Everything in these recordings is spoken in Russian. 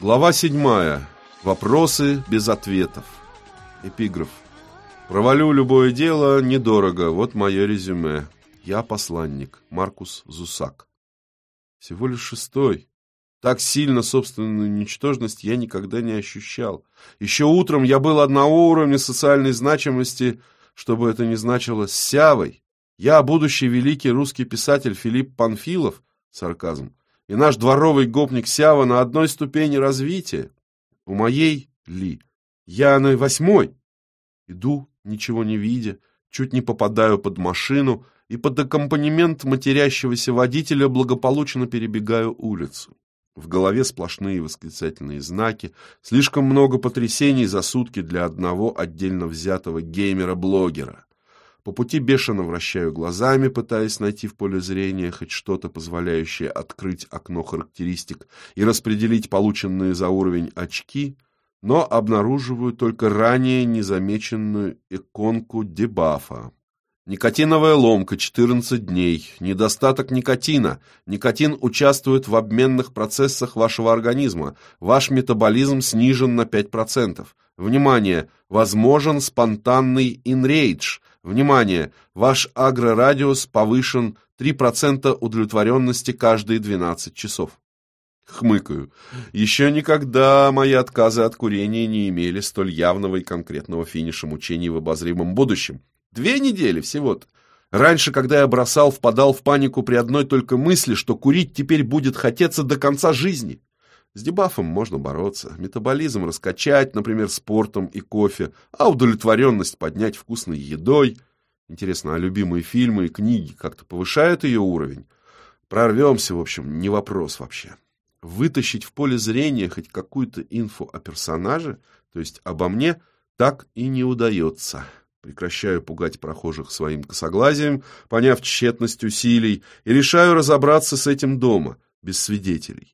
Глава седьмая. Вопросы без ответов. Эпиграф. Провалю любое дело недорого. Вот мое резюме. Я посланник. Маркус Зусак. Всего лишь шестой. Так сильно собственную ничтожность я никогда не ощущал. Еще утром я был одного уровня социальной значимости, чтобы это не значило, Сявой. Я будущий великий русский писатель Филипп Панфилов, сарказм, и наш дворовый гопник Сява на одной ступени развития. У моей Ли я на восьмой. Иду, ничего не видя, чуть не попадаю под машину и под аккомпанемент матерящегося водителя благополучно перебегаю улицу. В голове сплошные восклицательные знаки, слишком много потрясений за сутки для одного отдельно взятого геймера-блогера. По пути бешено вращаю глазами, пытаясь найти в поле зрения хоть что-то, позволяющее открыть окно характеристик и распределить полученные за уровень очки, но обнаруживаю только ранее незамеченную иконку дебафа. Никотиновая ломка 14 дней. Недостаток никотина. Никотин участвует в обменных процессах вашего организма. Ваш метаболизм снижен на 5%. Внимание! Возможен спонтанный инрейдж. Внимание! Ваш агрорадиус повышен 3% удовлетворенности каждые 12 часов. Хмыкаю. Еще никогда мои отказы от курения не имели столь явного и конкретного финиша мучений в обозримом будущем. Две недели всего-то. Раньше, когда я бросал, впадал в панику при одной только мысли, что курить теперь будет хотеться до конца жизни. С дебафом можно бороться, метаболизм раскачать, например, спортом и кофе, а удовлетворенность поднять вкусной едой. Интересно, а любимые фильмы и книги как-то повышают ее уровень? Прорвемся, в общем, не вопрос вообще. Вытащить в поле зрения хоть какую-то инфу о персонаже, то есть обо мне, так и не удается. Прекращаю пугать прохожих своим косоглазием, поняв тщетность усилий, и решаю разобраться с этим дома, без свидетелей.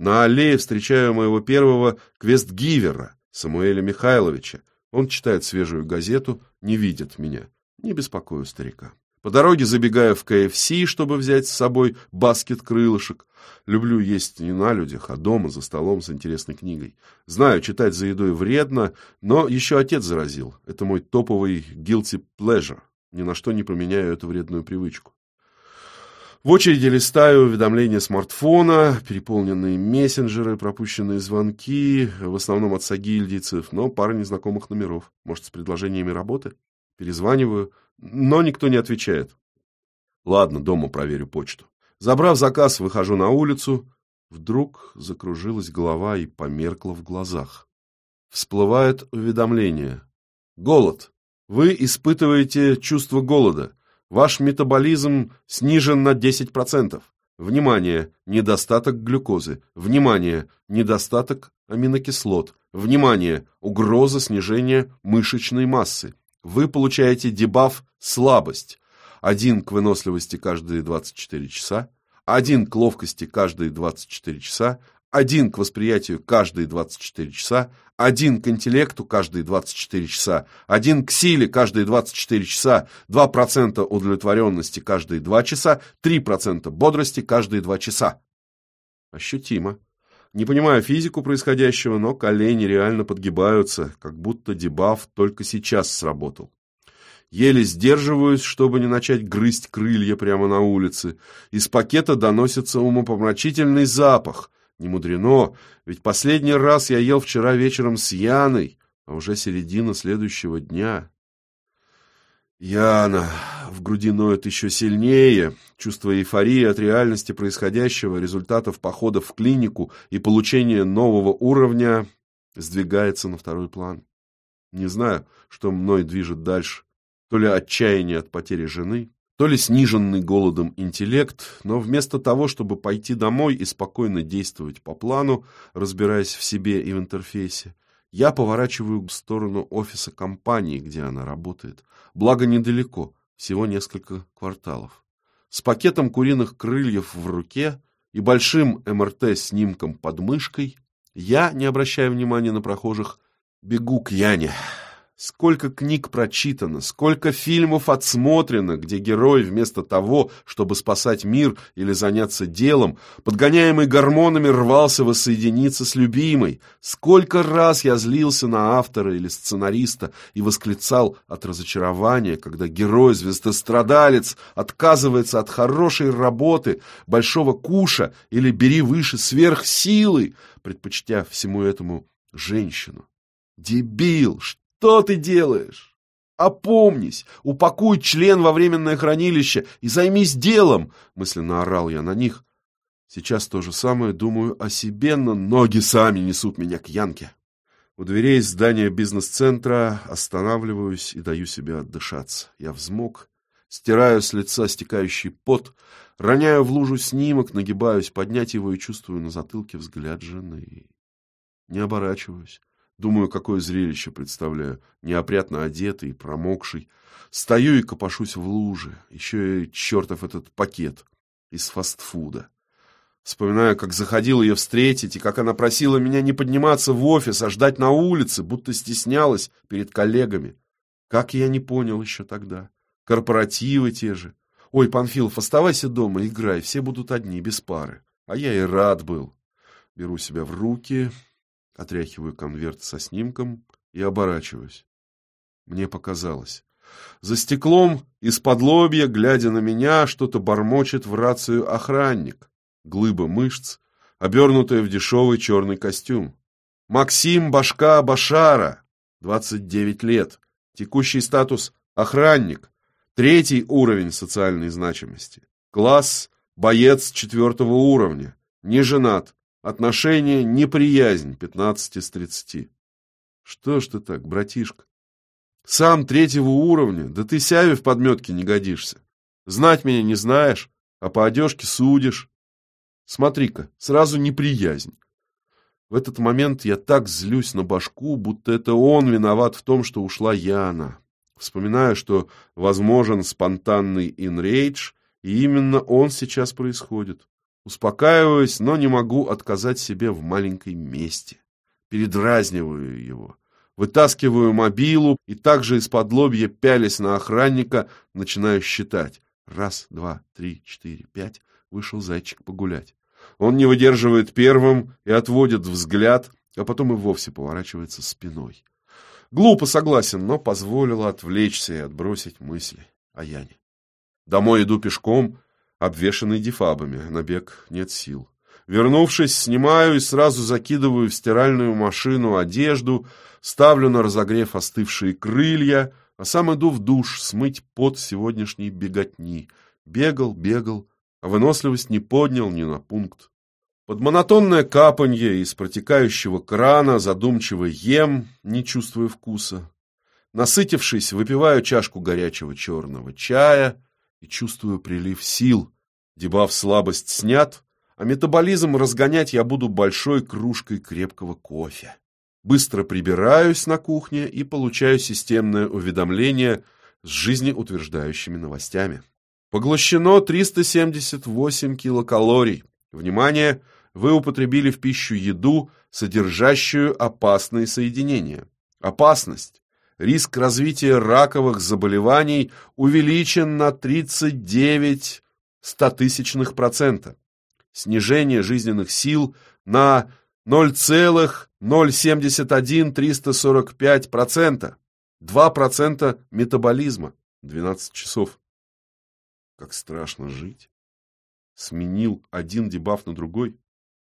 На аллее встречаю моего первого квестгивера, Самуэля Михайловича. Он читает свежую газету, не видит меня. Не беспокою старика. По дороге забегаю в КФС, чтобы взять с собой баскет крылышек. Люблю есть не на людях, а дома, за столом с интересной книгой. Знаю, читать за едой вредно, но еще отец заразил. Это мой топовый guilty pleasure. Ни на что не поменяю эту вредную привычку. В очереди листаю уведомления смартфона, переполненные мессенджеры, пропущенные звонки, в основном от сагильдийцев, но пара незнакомых номеров. Может, с предложениями работы? Перезваниваю, но никто не отвечает. Ладно, дома проверю почту. Забрав заказ, выхожу на улицу. Вдруг закружилась голова и померкла в глазах. Всплывает уведомление. Голод. Вы испытываете чувство голода. Ваш метаболизм снижен на 10%. Внимание! Недостаток глюкозы. Внимание! Недостаток аминокислот. Внимание! Угроза снижения мышечной массы вы получаете дебаф «слабость». Один к выносливости каждые 24 часа, один к ловкости каждые 24 часа, один к восприятию каждые 24 часа, один к интеллекту каждые 24 часа, один к силе каждые 24 часа, 2% удовлетворенности каждые 2 часа, 3% бодрости каждые 2 часа. Ощутимо. Не понимаю физику происходящего, но колени реально подгибаются, как будто дебаф только сейчас сработал. Еле сдерживаюсь, чтобы не начать грызть крылья прямо на улице. Из пакета доносится умопомрачительный запах. Не мудрено, ведь последний раз я ел вчера вечером с Яной, а уже середина следующего дня. Яна, в груди ноет еще сильнее. Чувство эйфории от реальности происходящего, результатов похода в клинику и получения нового уровня сдвигается на второй план. Не знаю, что мной движет дальше. То ли отчаяние от потери жены, то ли сниженный голодом интеллект, но вместо того, чтобы пойти домой и спокойно действовать по плану, разбираясь в себе и в интерфейсе, я поворачиваю в сторону офиса компании, где она работает. Благо недалеко, всего несколько кварталов. С пакетом куриных крыльев в руке и большим МРТ-снимком под мышкой, я, не обращая внимания на прохожих, бегу к Яне. Сколько книг прочитано, сколько фильмов отсмотрено, где герой вместо того, чтобы спасать мир или заняться делом, подгоняемый гормонами рвался воссоединиться с любимой. Сколько раз я злился на автора или сценариста и восклицал от разочарования, когда герой-звездострадалец отказывается от хорошей работы, большого куша или бери выше сверхсилы, предпочтя всему этому женщину. Дебил, что ты делаешь? Опомнись, упакуй член во временное хранилище и займись делом, мысленно орал я на них. Сейчас то же самое думаю о себе, но ноги сами несут меня к Янке. У дверей здания бизнес-центра останавливаюсь и даю себе отдышаться. Я взмок, стираю с лица стекающий пот, роняю в лужу снимок, нагибаюсь поднять его и чувствую на затылке взгляд жены. Не оборачиваюсь. Думаю, какое зрелище представляю. Неопрятно одетый, промокший. Стою и копошусь в луже. Еще и чертов этот пакет из фастфуда. Вспоминаю, как заходил ее встретить, и как она просила меня не подниматься в офис, а ждать на улице, будто стеснялась перед коллегами. Как я не понял еще тогда. Корпоративы те же. Ой, Панфилов, оставайся дома, играй, все будут одни, без пары. А я и рад был. Беру себя в руки, Отряхиваю конверт со снимком и оборачиваюсь. Мне показалось. За стеклом, из-под лобья, глядя на меня, что-то бормочет в рацию охранник. Глыба мышц, обернутая в дешевый черный костюм. Максим Башка Башара, 29 лет. Текущий статус – охранник. Третий уровень социальной значимости. Класс – боец четвертого уровня. Не женат. Отношения неприязнь 15 с 30. Что ж ты так, братишка? Сам третьего уровня, да ты сяви в подметке не годишься. Знать меня не знаешь, а по одежке судишь. Смотри-ка, сразу неприязнь. В этот момент я так злюсь на башку, будто это он виноват в том, что ушла Яна. Вспоминаю, что возможен спонтанный инрейдж, и именно он сейчас происходит. Успокаиваюсь, но не могу отказать себе в маленькой мести. Передразниваю его. Вытаскиваю мобилу и также из-под лобья, пялясь на охранника, начинаю считать. Раз, два, три, четыре, пять. Вышел зайчик погулять. Он не выдерживает первым и отводит взгляд, а потом и вовсе поворачивается спиной. Глупо согласен, но позволило отвлечься и отбросить мысли о Яне. Домой иду пешком, обвешанный дефабами. На бег нет сил. Вернувшись, снимаю и сразу закидываю в стиральную машину одежду, ставлю на разогрев остывшие крылья, а сам иду в душ смыть пот сегодняшней беготни. Бегал, бегал, а выносливость не поднял ни на пункт. Под монотонное капанье из протекающего крана задумчиво ем, не чувствуя вкуса. Насытившись, выпиваю чашку горячего черного чая — и чувствую прилив сил. Дебаф слабость снят, а метаболизм разгонять я буду большой кружкой крепкого кофе. Быстро прибираюсь на кухне и получаю системное уведомление с жизнеутверждающими новостями. Поглощено 378 килокалорий. Внимание! Вы употребили в пищу еду, содержащую опасные соединения. Опасность риск развития раковых заболеваний увеличен на 39 стотысячных процента. Снижение жизненных сил на 0,071345 процента. 2 процента метаболизма. 12 часов. Как страшно жить. Сменил один дебаф на другой.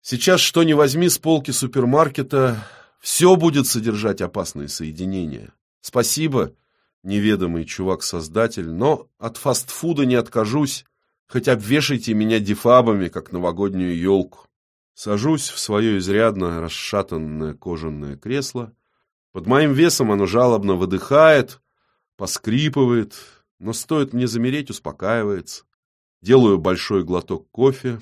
Сейчас что ни возьми с полки супермаркета, все будет содержать опасные соединения. Спасибо, неведомый чувак-создатель, но от фастфуда не откажусь, хоть обвешайте меня дефабами, как новогоднюю елку. Сажусь в свое изрядно расшатанное кожаное кресло. Под моим весом оно жалобно выдыхает, поскрипывает, но стоит мне замереть, успокаивается. Делаю большой глоток кофе,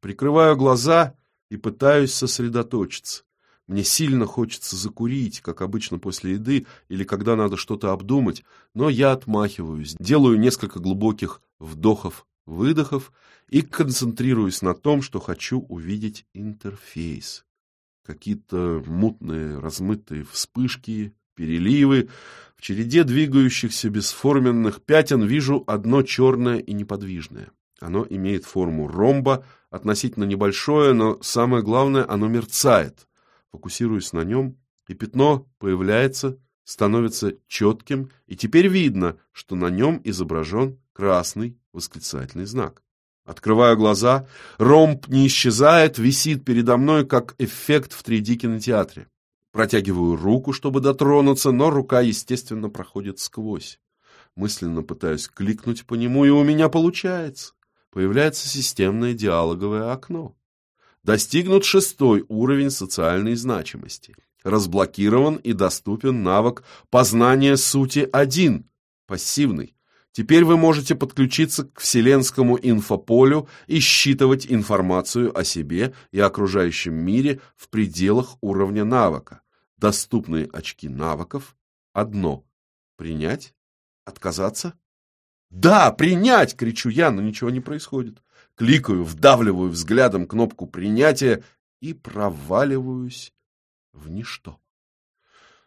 прикрываю глаза и пытаюсь сосредоточиться. Мне сильно хочется закурить, как обычно после еды или когда надо что-то обдумать, но я отмахиваюсь, делаю несколько глубоких вдохов-выдохов и концентрируюсь на том, что хочу увидеть интерфейс. Какие-то мутные, размытые вспышки, переливы. В череде двигающихся бесформенных пятен вижу одно черное и неподвижное. Оно имеет форму ромба, относительно небольшое, но самое главное, оно мерцает. Фокусируюсь на нем, и пятно появляется, становится четким, и теперь видно, что на нем изображен красный восклицательный знак. Открываю глаза, ромб не исчезает, висит передо мной, как эффект в 3D-кинотеатре. Протягиваю руку, чтобы дотронуться, но рука, естественно, проходит сквозь. Мысленно пытаюсь кликнуть по нему, и у меня получается. Появляется системное диалоговое окно. Достигнут шестой уровень социальной значимости. Разблокирован и доступен навык познания сути 1, пассивный. Теперь вы можете подключиться к вселенскому инфополю и считывать информацию о себе и окружающем мире в пределах уровня навыка. Доступные очки навыков – одно. Принять? Отказаться? «Да, принять!» – кричу я, но ничего не происходит. Кликаю, вдавливаю взглядом кнопку принятия и проваливаюсь в ничто.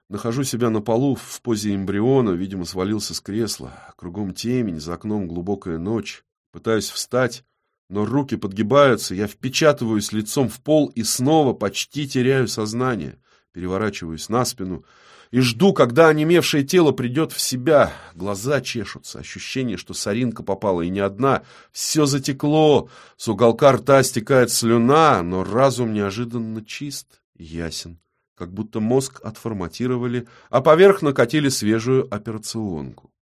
Нахожу себя на полу в позе эмбриона, видимо, свалился с кресла. Кругом темень, за окном глубокая ночь. Пытаюсь встать, но руки подгибаются, я впечатываюсь лицом в пол и снова почти теряю сознание. Переворачиваюсь на спину и жду, когда онемевшее тело придет в себя. Глаза чешутся, ощущение, что соринка попала, и не одна. Все затекло, с уголка рта стекает слюна, но разум неожиданно чист и ясен как будто мозг отформатировали, а поверх накатили свежую операционку.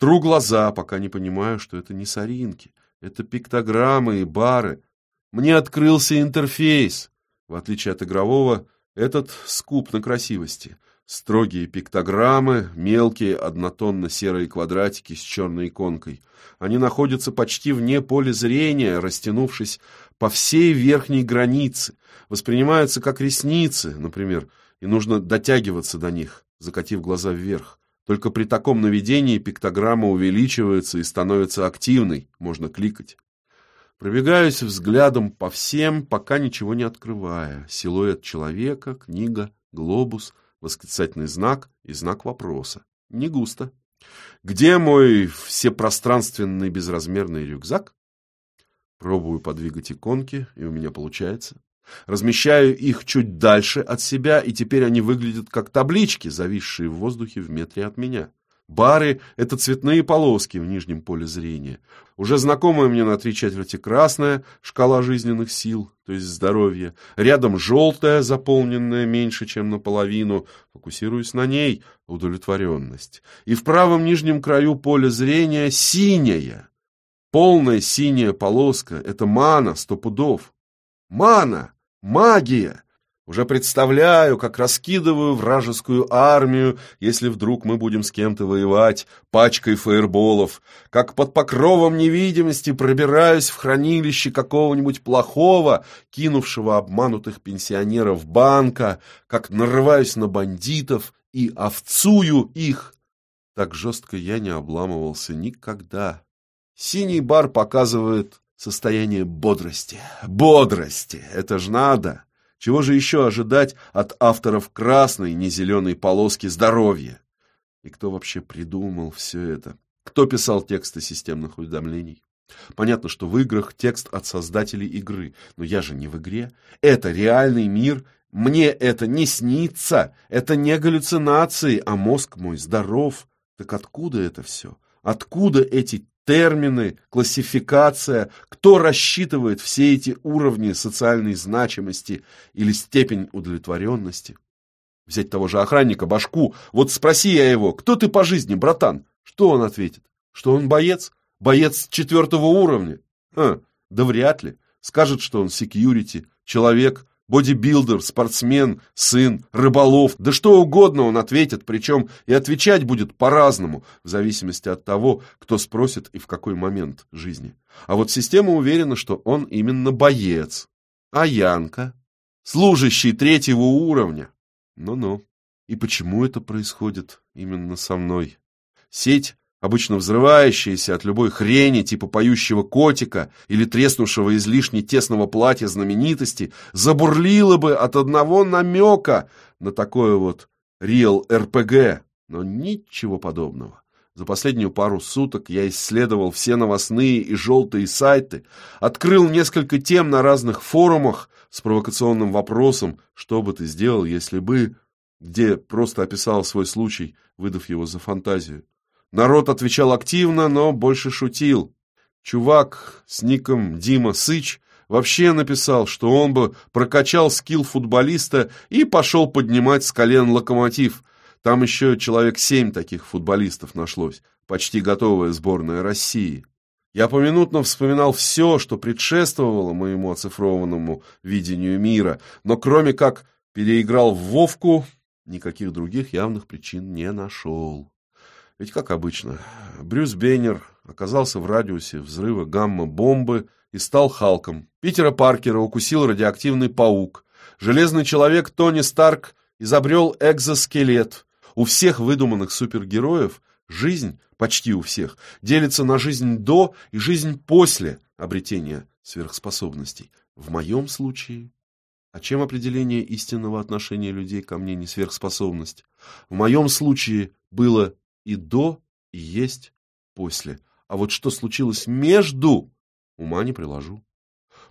Тру глаза, пока не понимаю, что это не соринки, это пиктограммы и бары. Мне открылся интерфейс. В отличие от игрового, этот скуп на красивости. Строгие пиктограммы, мелкие однотонно-серые квадратики с черной иконкой. Они находятся почти вне поля зрения, растянувшись по всей верхней границе, воспринимаются как ресницы, например, и нужно дотягиваться до них, закатив глаза вверх. Только при таком наведении пиктограмма увеличивается и становится активной, можно кликать. Пробегаюсь взглядом по всем, пока ничего не открывая. Силуэт человека, книга, глобус, восклицательный знак и знак вопроса. Не густо. Где мой всепространственный безразмерный рюкзак? Пробую подвигать иконки, и у меня получается. Размещаю их чуть дальше от себя, и теперь они выглядят как таблички, зависшие в воздухе в метре от меня. Бары — это цветные полоски в нижнем поле зрения. Уже знакомая мне на три четверти красная шкала жизненных сил, то есть здоровья. Рядом желтая, заполненная меньше, чем наполовину. Фокусируюсь на ней — удовлетворенность. И в правом нижнем краю поля зрения синяя. Полная синяя полоска — это мана сто пудов. Мана! Магия! Уже представляю, как раскидываю вражескую армию, если вдруг мы будем с кем-то воевать, пачкой фаерболов, как под покровом невидимости пробираюсь в хранилище какого-нибудь плохого, кинувшего обманутых пенсионеров банка, как нарываюсь на бандитов и овцую их. Так жестко я не обламывался никогда. Синий бар показывает состояние бодрости. Бодрости! Это ж надо! Чего же еще ожидать от авторов красной, не зеленой полоски здоровья? И кто вообще придумал все это? Кто писал тексты системных уведомлений? Понятно, что в играх текст от создателей игры, но я же не в игре. Это реальный мир, мне это не снится, это не галлюцинации, а мозг мой здоров. Так откуда это все? Откуда эти термины, классификация, кто рассчитывает все эти уровни социальной значимости или степень удовлетворенности. Взять того же охранника, башку, вот спроси я его, кто ты по жизни, братан? Что он ответит? Что он боец? Боец четвертого уровня? Ха, да вряд ли. Скажет, что он секьюрити, человек, бодибилдер, спортсмен, сын, рыболов, да что угодно он ответит, причем и отвечать будет по-разному, в зависимости от того, кто спросит и в какой момент жизни. А вот система уверена, что он именно боец. А Янка? Служащий третьего уровня. Ну-ну. И почему это происходит именно со мной? Сеть обычно взрывающаяся от любой хрени типа поющего котика или треснувшего излишне тесного платья знаменитости, забурлила бы от одного намека на такое вот RPG, но ничего подобного. За последнюю пару суток я исследовал все новостные и желтые сайты, открыл несколько тем на разных форумах с провокационным вопросом «Что бы ты сделал, если бы...» где просто описал свой случай, выдав его за фантазию. Народ отвечал активно, но больше шутил. Чувак с ником Дима Сыч вообще написал, что он бы прокачал скилл футболиста и пошел поднимать с колен локомотив. Там еще человек семь таких футболистов нашлось, почти готовая сборная России. Я поминутно вспоминал все, что предшествовало моему оцифрованному видению мира, но кроме как переиграл в Вовку, никаких других явных причин не нашел. Ведь, как обычно, Брюс Беннер оказался в радиусе взрыва гамма-бомбы и стал Халком. Питера Паркера укусил радиоактивный паук. Железный человек Тони Старк изобрел экзоскелет. У всех выдуманных супергероев жизнь, почти у всех, делится на жизнь до и жизнь после обретения сверхспособностей. В моем случае... А чем определение истинного отношения людей ко мне не сверхспособность? В моем случае было и до, и есть после. А вот что случилось между, ума не приложу.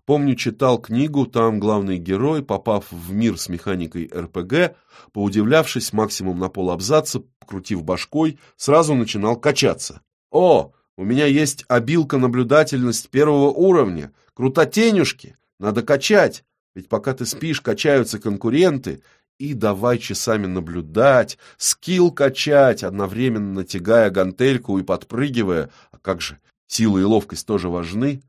Помню, читал книгу, там главный герой, попав в мир с механикой РПГ, поудивлявшись максимум на полабзаца, покрутив башкой, сразу начинал качаться. «О, у меня есть обилка наблюдательность первого уровня, крутотенюшки, надо качать, ведь пока ты спишь, качаются конкуренты, и давай часами наблюдать, скилл качать, одновременно тягая гантельку и подпрыгивая. А как же, сила и ловкость тоже важны?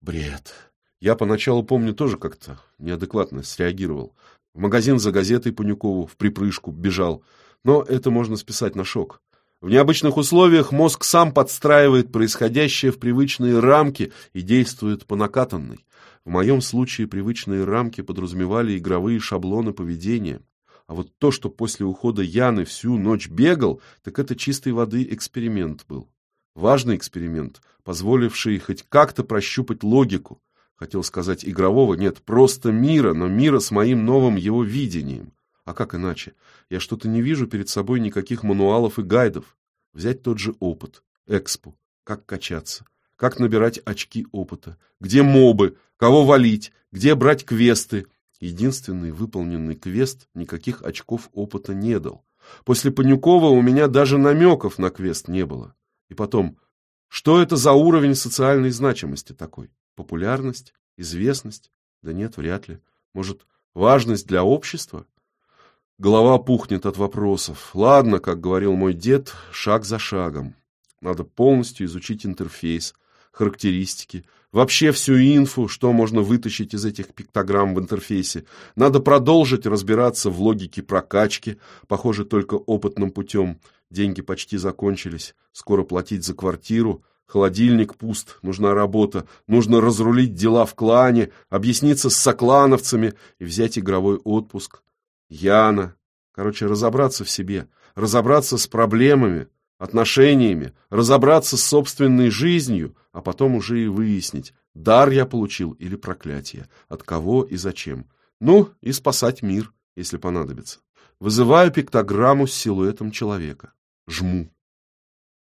Бред. Я поначалу, помню, тоже как-то неадекватно среагировал. В магазин за газетой Панюкову в припрыжку бежал. Но это можно списать на шок. В необычных условиях мозг сам подстраивает происходящее в привычные рамки и действует по накатанной. В моем случае привычные рамки подразумевали игровые шаблоны поведения. А вот то, что после ухода Яны всю ночь бегал, так это чистой воды эксперимент был. Важный эксперимент, позволивший хоть как-то прощупать логику. Хотел сказать игрового, нет, просто мира, но мира с моим новым его видением. А как иначе? Я что-то не вижу перед собой никаких мануалов и гайдов. Взять тот же опыт, экспу, как качаться, как набирать очки опыта, где мобы, кого валить, где брать квесты. Единственный выполненный квест никаких очков опыта не дал. После Панюкова у меня даже намеков на квест не было. И потом, что это за уровень социальной значимости такой? Популярность? Известность? Да нет, вряд ли. Может, важность для общества? Голова пухнет от вопросов. Ладно, как говорил мой дед, шаг за шагом. Надо полностью изучить интерфейс, характеристики, вообще всю инфу, что можно вытащить из этих пиктограмм в интерфейсе. Надо продолжить разбираться в логике прокачки, похоже, только опытным путем. Деньги почти закончились, скоро платить за квартиру, холодильник пуст, нужна работа, нужно разрулить дела в клане, объясниться с соклановцами и взять игровой отпуск. Яна. Короче, разобраться в себе, разобраться с проблемами, отношениями, разобраться с собственной жизнью, а потом уже и выяснить, дар я получил или проклятие, от кого и зачем. Ну, и спасать мир, если понадобится. Вызываю пиктограмму с силуэтом человека. Жму.